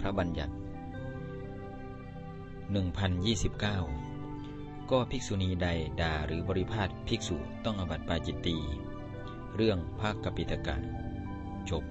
พระบัญญัติ 1029 ก็ภิกษุณีใดด่าหรือบริพาทภิกษุต้องอบัติปาจิตตี เรื่องภาคกปิตกะจบ